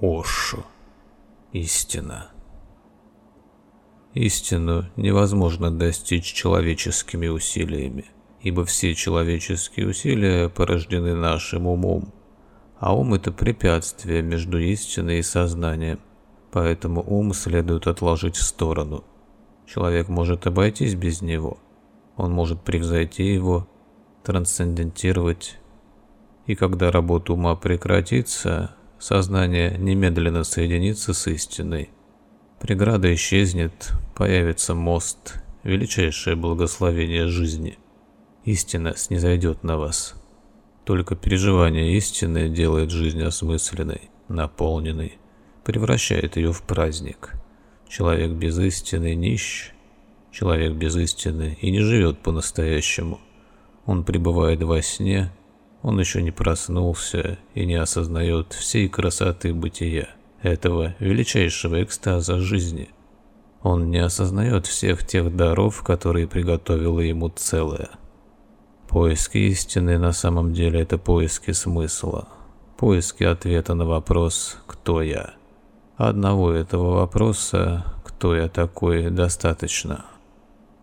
Ошу. Истина. Истину невозможно достичь человеческими усилиями, ибо все человеческие усилия порождены нашим умом, а ум – это препятствие между истиной и сознанием, поэтому ум следует отложить в сторону. Человек может обойтись без него, он может превзойти его, трансцендентировать, и когда работа ума прекратится, сознание немедленно соединится с истиной. Преграда исчезнет, появится мост, величайшее благословение жизни. Истина снизойдет на вас. Только переживание истины делает жизнь осмысленной, наполненной, превращает ее в праздник. Человек без истины нищ, человек без истины и не живет по-настоящему. Он пребывает во сне, он еще не проснулся и не осознает всей красоты бытия, этого величайшего экстаза жизни. Он не осознает всех тех даров, которые приготовила ему целое. Поиски истины на самом деле это поиски смысла, поиски ответа на вопрос «Кто я?». Одного этого вопроса «Кто я такой?» достаточно.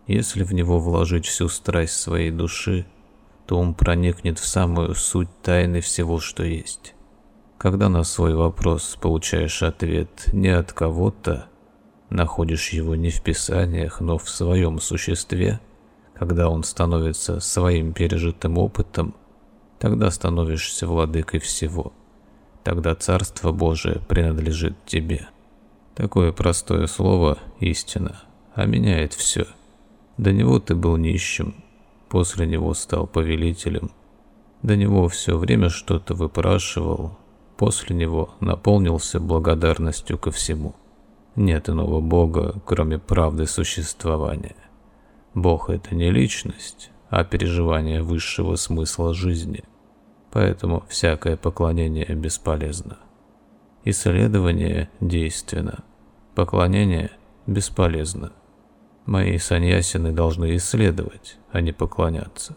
Если в него вложить всю страсть своей души, то ум проникнет в самую суть тайны всего, что есть. Когда на свой вопрос получаешь ответ не от кого-то, находишь его не в писаниях, но в своем существе, когда он становится своим пережитым опытом, тогда становишься владыкой всего. Тогда Царство Божие принадлежит тебе. Такое простое слово – истина, а меняет все. До него ты был нищим, После него стал повелителем. До него все время что-то выпрашивал. После него наполнился благодарностью ко всему. Нет иного Бога, кроме правды существования. Бог – это не личность, а переживание высшего смысла жизни. Поэтому всякое поклонение бесполезно. Исследование действенно, поклонение бесполезно. Мои саньясины должны исследовать, а не поклоняться.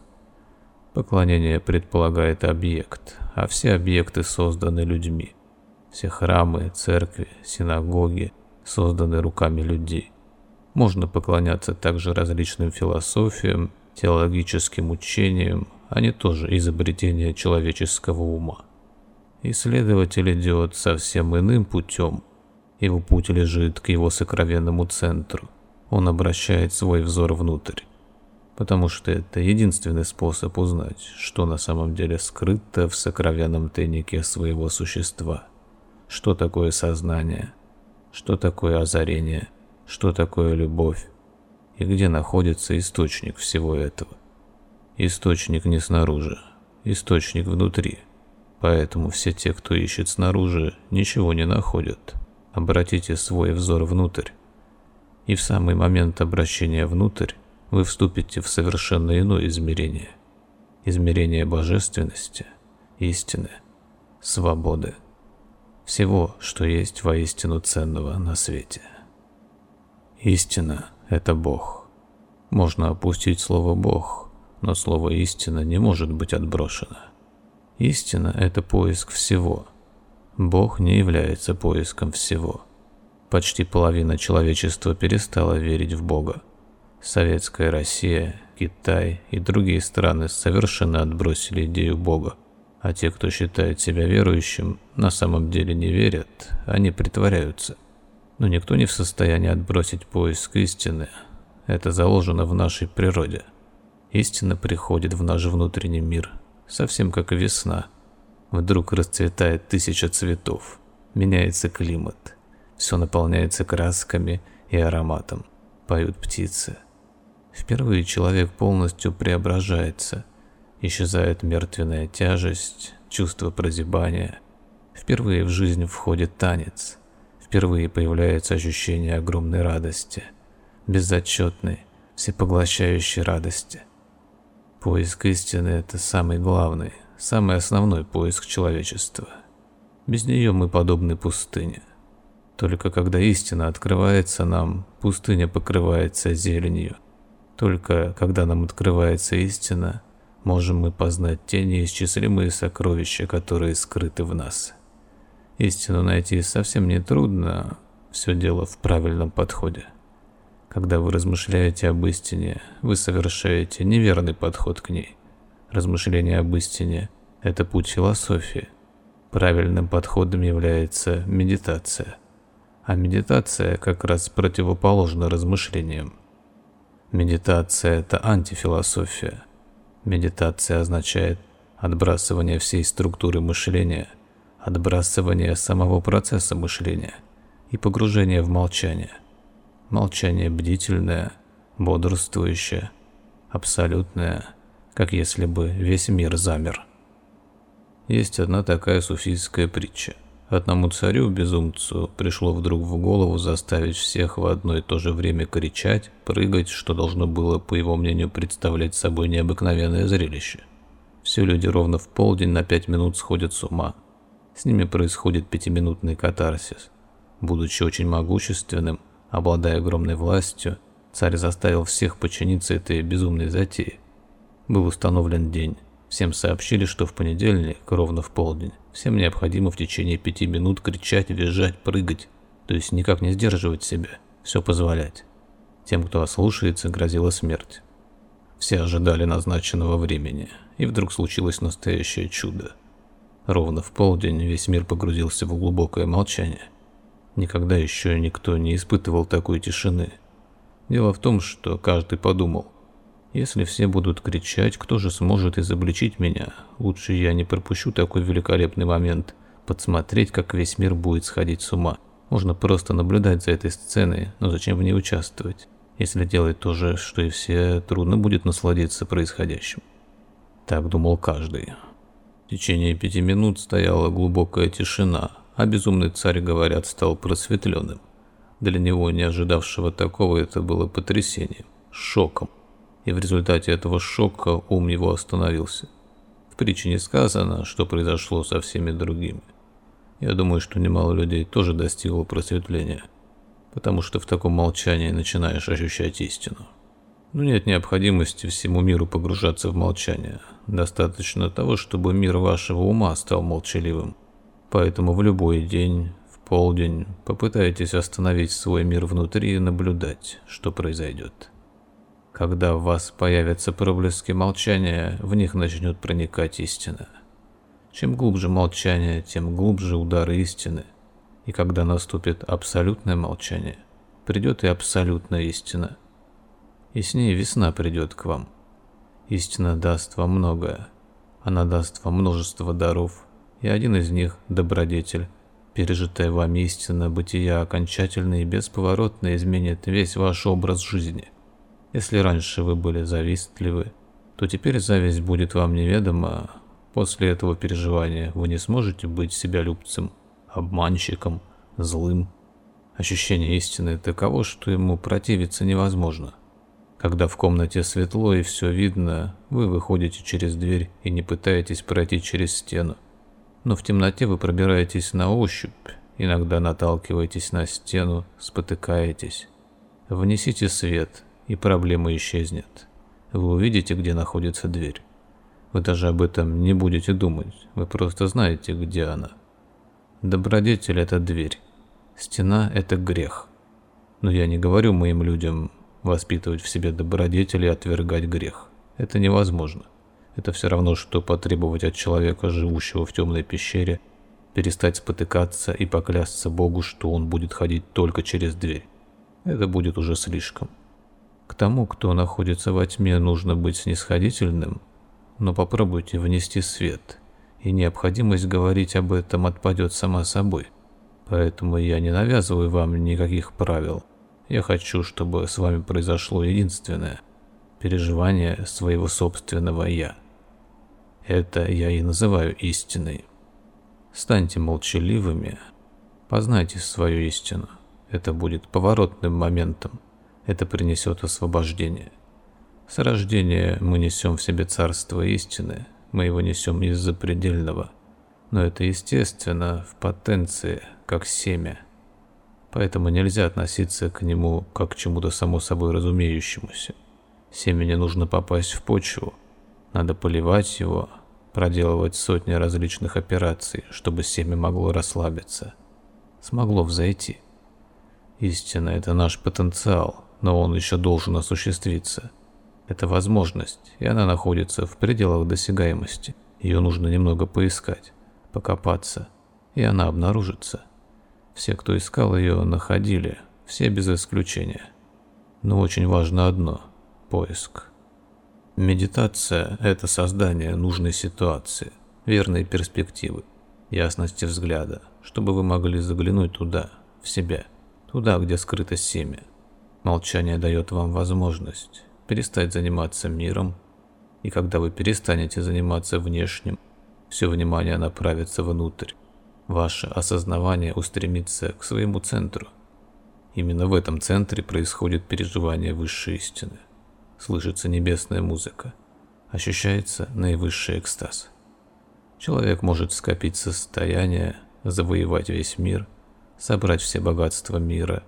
Поклонение предполагает объект, а все объекты созданы людьми. Все храмы, церкви, синагоги созданы руками людей. Можно поклоняться также различным философиям, теологическим учениям, они тоже изобретение человеческого ума. Исследователь идет совсем иным путем. Его путь лежит к его сокровенному центру – он обращает свой взор внутрь, потому что это единственный способ узнать, что на самом деле скрыто в сокровенном тайнике своего существа. Что такое сознание, что такое озарение, что такое любовь, и где находится источник всего этого. Источник не снаружи, источник внутри. Поэтому все те, кто ищет снаружи, ничего не находят. Обратите свой взор внутрь, и в самый момент обращения внутрь вы вступите в совершенно иное измерение. Измерение божественности, истины, свободы, всего, что есть воистину ценного на свете. Истина – это Бог. Можно опустить слово «Бог», но слово «истина» не может быть отброшено. Истина – это поиск всего. Бог не является поиском всего – Почти половина человечества перестала верить в Бога. Советская Россия, Китай и другие страны совершенно отбросили идею Бога. А те, кто считает себя верующим, на самом деле не верят, они притворяются. Но никто не в состоянии отбросить поиск истины. Это заложено в нашей природе. Истина приходит в наш внутренний мир, совсем как весна. Вдруг расцветает тысяча цветов, меняется климат – все наполняется красками и ароматом. Поют птицы. Впервые человек полностью преображается. Исчезает мертвенная тяжесть, чувство прозябания. Впервые в жизнь входит танец. Впервые появляется ощущение огромной радости. Безотчетной, всепоглощающей радости. Поиск истины – это самый главный, самый основной поиск человечества. Без нее мы подобны пустыне. Только когда истина открывается нам, пустыня покрывается зеленью. Только когда нам открывается истина, можем мы познать те неисчислимые сокровища, которые скрыты в нас. Истину найти совсем не трудно, все дело в правильном подходе. Когда вы размышляете об истине, вы совершаете неверный подход к ней. Размышление об истине – это путь философии. Правильным подходом является медитация. А медитация как раз противоположна размышлениям. Медитация – это антифилософия. Медитация означает отбрасывание всей структуры мышления, отбрасывание самого процесса мышления и погружение в молчание. Молчание бдительное, бодрствующее, абсолютное, как если бы весь мир замер. Есть одна такая суфийская притча. Одному царю-безумцу пришло вдруг в голову заставить всех в одно и то же время кричать, прыгать, что должно было, по его мнению, представлять собой необыкновенное зрелище. Все люди ровно в полдень на пять минут сходят с ума. С ними происходит пятиминутный катарсис. Будучи очень могущественным, обладая огромной властью, царь заставил всех подчиниться этой безумной затее. Был установлен день. Всем сообщили, что в понедельник, ровно в полдень, всем необходимо в течение пяти минут кричать, визжать, прыгать, то есть никак не сдерживать себя, все позволять. Тем, кто ослушается, грозила смерть. Все ожидали назначенного времени, и вдруг случилось настоящее чудо. Ровно в полдень весь мир погрузился в глубокое молчание. Никогда еще никто не испытывал такой тишины. Дело в том, что каждый подумал, если все будут кричать, кто же сможет изобличить меня? Лучше я не пропущу такой великолепный момент. Подсмотреть, как весь мир будет сходить с ума. Можно просто наблюдать за этой сценой, но зачем в ней участвовать? Если делать то же, что и все, трудно будет насладиться происходящим. Так думал каждый. В течение пяти минут стояла глубокая тишина, а безумный царь, говорят, стал просветленным. Для него, не ожидавшего такого, это было потрясением, шоком и в результате этого шока ум его остановился. В притче не сказано, что произошло со всеми другими. Я думаю, что немало людей тоже достигло просветления, потому что в таком молчании начинаешь ощущать истину. Но нет необходимости всему миру погружаться в молчание. Достаточно того, чтобы мир вашего ума стал молчаливым. Поэтому в любой день, в полдень, попытайтесь остановить свой мир внутри и наблюдать, что произойдет. Когда в вас появятся проблески молчания, в них начнет проникать истина. Чем глубже молчание, тем глубже удары истины. И когда наступит абсолютное молчание, придет и абсолютная истина. И с ней весна придет к вам. Истина даст вам многое. Она даст вам множество даров, и один из них – добродетель. Пережитая вами истина бытия окончательно и бесповоротно изменит весь ваш образ жизни – если раньше вы были завистливы, то теперь зависть будет вам неведома. После этого переживания вы не сможете быть себялюбцем, обманщиком, злым. Ощущение истины таково, что ему противиться невозможно. Когда в комнате светло и все видно, вы выходите через дверь и не пытаетесь пройти через стену. Но в темноте вы пробираетесь на ощупь, иногда наталкиваетесь на стену, спотыкаетесь. Внесите свет, и проблема исчезнет. Вы увидите, где находится дверь. Вы даже об этом не будете думать, вы просто знаете, где она. Добродетель – это дверь. Стена – это грех. Но я не говорю моим людям воспитывать в себе добродетель и отвергать грех. Это невозможно. Это все равно, что потребовать от человека, живущего в темной пещере, перестать спотыкаться и поклясться Богу, что он будет ходить только через дверь. Это будет уже слишком. К тому, кто находится во тьме, нужно быть снисходительным, но попробуйте внести свет, и необходимость говорить об этом отпадет сама собой. Поэтому я не навязываю вам никаких правил. Я хочу, чтобы с вами произошло единственное – переживание своего собственного «я». Это я и называю истиной. Станьте молчаливыми, познайте свою истину. Это будет поворотным моментом – это принесет освобождение. С рождения мы несем в себе царство истины, мы его несем из-за предельного, но это естественно в потенции, как семя. Поэтому нельзя относиться к нему как к чему-то само собой разумеющемуся. Семени нужно попасть в почву, надо поливать его, проделывать сотни различных операций, чтобы семя могло расслабиться, смогло взойти. Истина – это наш потенциал, но он еще должен осуществиться. Это возможность, и она находится в пределах досягаемости. Ее нужно немного поискать, покопаться, и она обнаружится. Все, кто искал ее, находили, все без исключения. Но очень важно одно – поиск. Медитация – это создание нужной ситуации, верной перспективы, ясности взгляда, чтобы вы могли заглянуть туда, в себя, туда, где скрыто семя. Молчание дает вам возможность перестать заниматься миром, и когда вы перестанете заниматься внешним, все внимание направится внутрь. Ваше осознавание устремится к своему центру. Именно в этом центре происходит переживание высшей истины слышится небесная музыка, ощущается наивысший экстаз. Человек может скопить состояние, завоевать весь мир, собрать все богатства мира,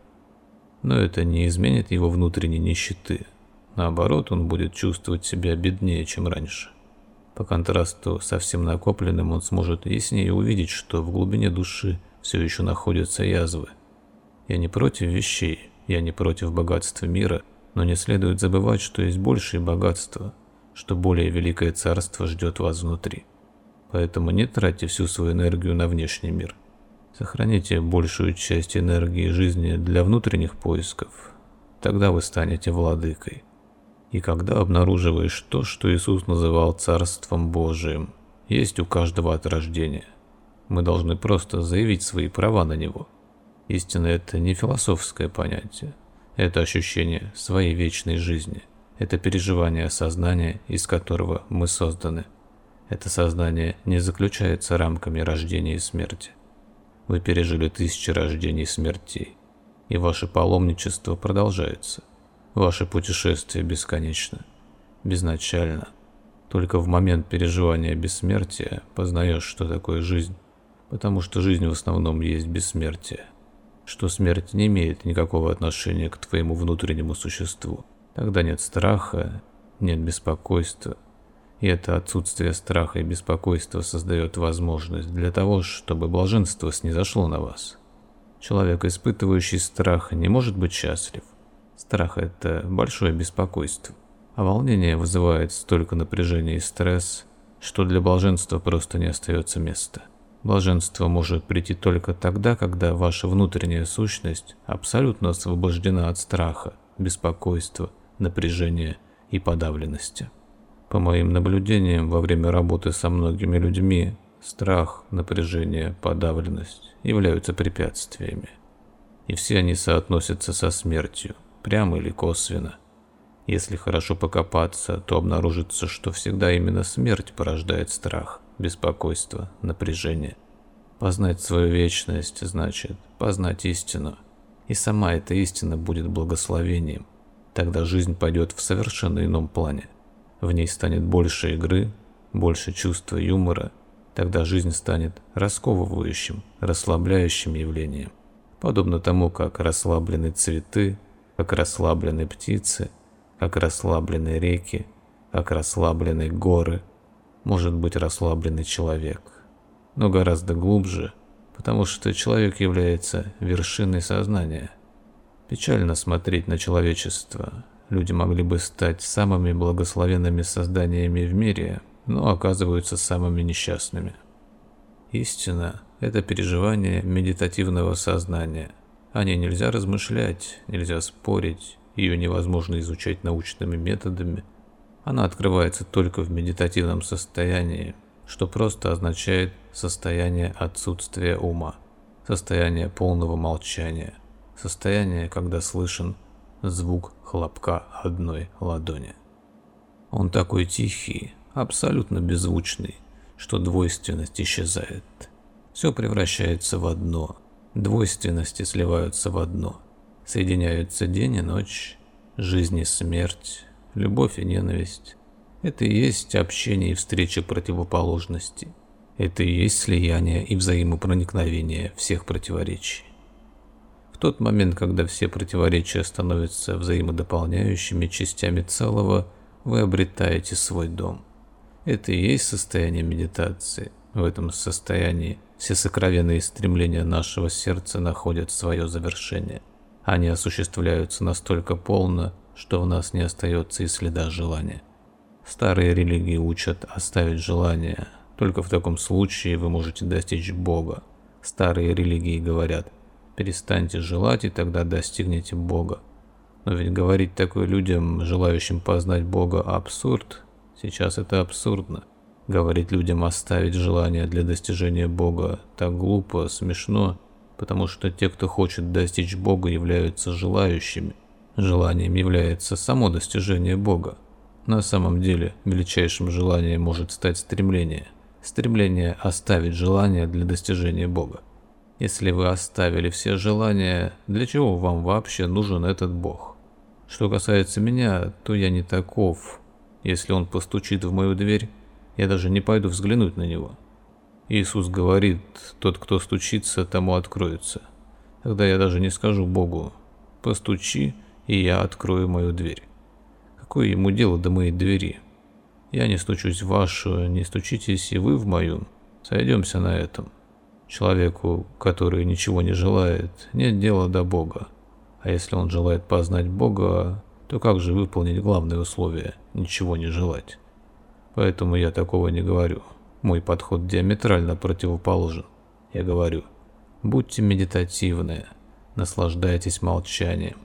но это не изменит его внутренней нищеты. Наоборот, он будет чувствовать себя беднее, чем раньше. По контрасту со всем накопленным он сможет яснее увидеть, что в глубине души все еще находятся язвы. Я не против вещей, я не против богатства мира – но не следует забывать, что есть большее богатство, что более великое царство ждет вас внутри. Поэтому не тратьте всю свою энергию на внешний мир. Сохраните большую часть энергии жизни для внутренних поисков. Тогда вы станете владыкой. И когда обнаруживаешь то, что Иисус называл Царством Божиим, есть у каждого от рождения. Мы должны просто заявить свои права на него. Истина – это не философское понятие. Это ощущение своей вечной жизни. Это переживание сознания, из которого мы созданы. Это сознание не заключается рамками рождения и смерти. Вы пережили тысячи рождений и смертей, и ваше паломничество продолжается. Ваше путешествие бесконечно, безначально. Только в момент переживания бессмертия познаешь, что такое жизнь, потому что жизнь в основном есть бессмертие что смерть не имеет никакого отношения к твоему внутреннему существу. Тогда нет страха, нет беспокойства. И это отсутствие страха и беспокойства создает возможность для того, чтобы блаженство снизошло на вас. Человек, испытывающий страх, не может быть счастлив. Страх – это большое беспокойство, а волнение вызывает столько напряжения и стресс, что для блаженства просто не остается места. Блаженство может прийти только тогда, когда ваша внутренняя сущность абсолютно освобождена от страха, беспокойства, напряжения и подавленности. По моим наблюдениям, во время работы со многими людьми, страх, напряжение, подавленность являются препятствиями. И все они соотносятся со смертью, прямо или косвенно. Если хорошо покопаться, то обнаружится, что всегда именно смерть порождает страх – беспокойство, напряжение. Познать свою вечность значит познать истину. И сама эта истина будет благословением. Тогда жизнь пойдет в совершенно ином плане. В ней станет больше игры, больше чувства юмора. Тогда жизнь станет расковывающим, расслабляющим явлением. Подобно тому, как расслаблены цветы, как расслаблены птицы, как расслаблены реки, как расслаблены горы – может быть расслабленный человек, но гораздо глубже, потому что человек является вершиной сознания. Печально смотреть на человечество. Люди могли бы стать самыми благословенными созданиями в мире, но оказываются самыми несчастными. Истина – это переживание медитативного сознания. О ней нельзя размышлять, нельзя спорить, ее невозможно изучать научными методами – она открывается только в медитативном состоянии, что просто означает состояние отсутствия ума, состояние полного молчания, состояние, когда слышен звук хлопка одной ладони. Он такой тихий, абсолютно беззвучный, что двойственность исчезает. Все превращается в одно, двойственности сливаются в одно, соединяются день и ночь, жизнь и смерть, любовь и ненависть. Это и есть общение и встреча противоположностей. Это и есть слияние и взаимопроникновение всех противоречий. Тот момент, когда все противоречия становятся взаимодополняющими частями целого, вы обретаете свой дом. Это и есть состояние медитации. В этом состоянии все сокровенные стремления нашего сердца находят свое завершение. Они осуществляются настолько полно, что в нас не остается и следа желания. Старые религии учат оставить желание. Только в таком случае вы можете достичь Бога. Старые религии говорят, перестаньте желать и тогда достигнете Бога. Но ведь говорить такое людям, желающим познать Бога, абсурд. Сейчас это абсурдно. Говорить людям оставить желание для достижения Бога так глупо, смешно, потому что те, кто хочет достичь Бога, являются желающими. Желанием является само достижение Бога. На самом деле, величайшим желанием может стать стремление. Стремление оставить желание для достижения Бога. Если вы оставили все желания, для чего вам вообще нужен этот Бог? Что касается меня, то я не таков. Если он постучит в мою дверь, я даже не пойду взглянуть на него. Иисус говорит, тот, кто стучится, тому откроется. Тогда я даже не скажу Богу, постучи, и я открою мою дверь. Какое ему дело до моей двери? Я не стучусь в вашу, не стучитесь и вы в мою. Сойдемся на этом. Человеку, который ничего не желает, нет дела до Бога. А если он желает познать Бога, то как же выполнить главное условие – ничего не желать? Поэтому я такого не говорю. Мой подход диаметрально противоположен. Я говорю, будьте медитативны, наслаждайтесь молчанием,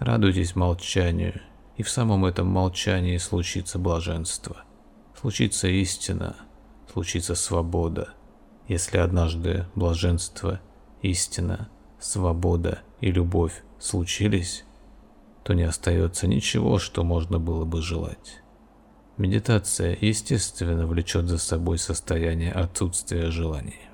Радуйтесь молчанию, и в самом этом молчании случится блаженство. Случится истина, случится свобода. Если однажды блаженство, истина, свобода и любовь случились, то не остается ничего, что можно было бы желать. Медитация, естественно, влечет за собой состояние отсутствия желания.